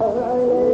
عليه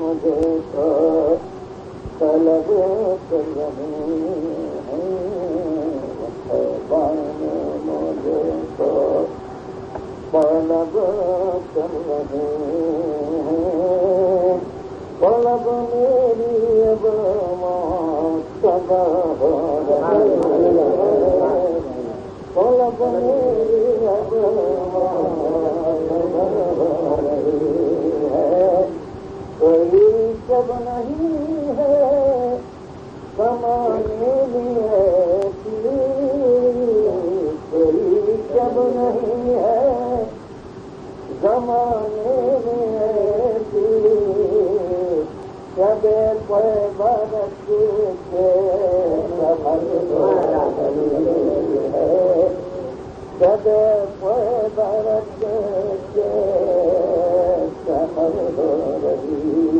مجھے تو طلب کر رہے ہیں طلب پلب میری اب ماں طلب میری اب ہے۔ کوئی جب نہیں ہے سمانے لیے زمانے میں تھی جب کوئی برس کے جب کوئی برس کے سمجھ رہی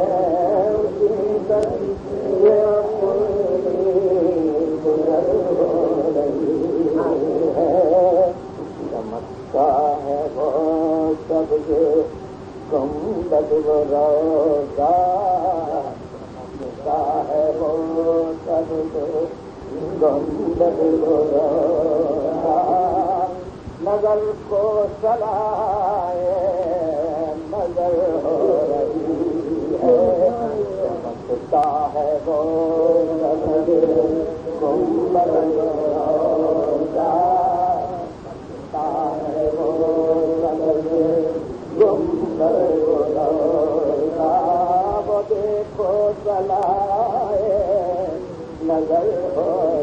سب سے کم بدبروتا ہے وہ سب کم بدبروتا مگر کو سلائے مگر ہے وہ سب کم سلا نظر ہو